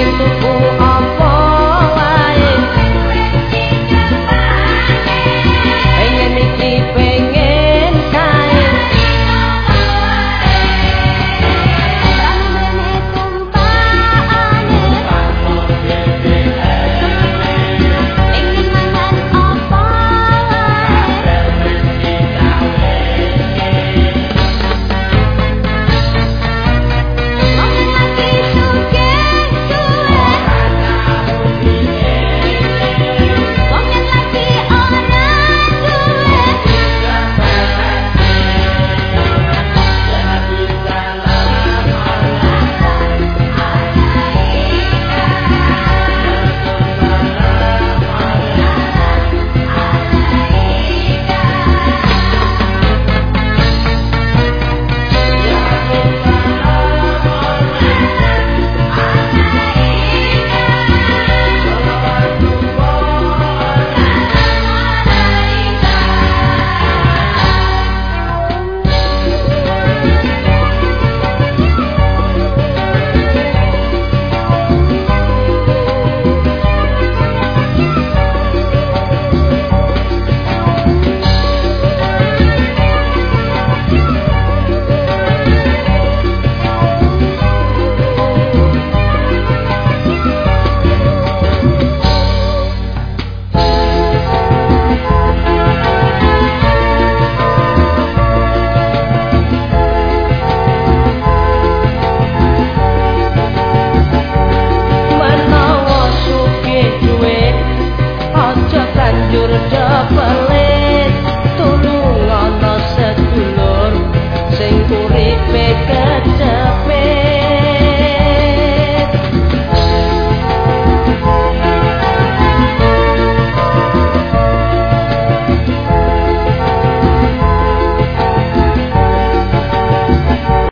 que tu up.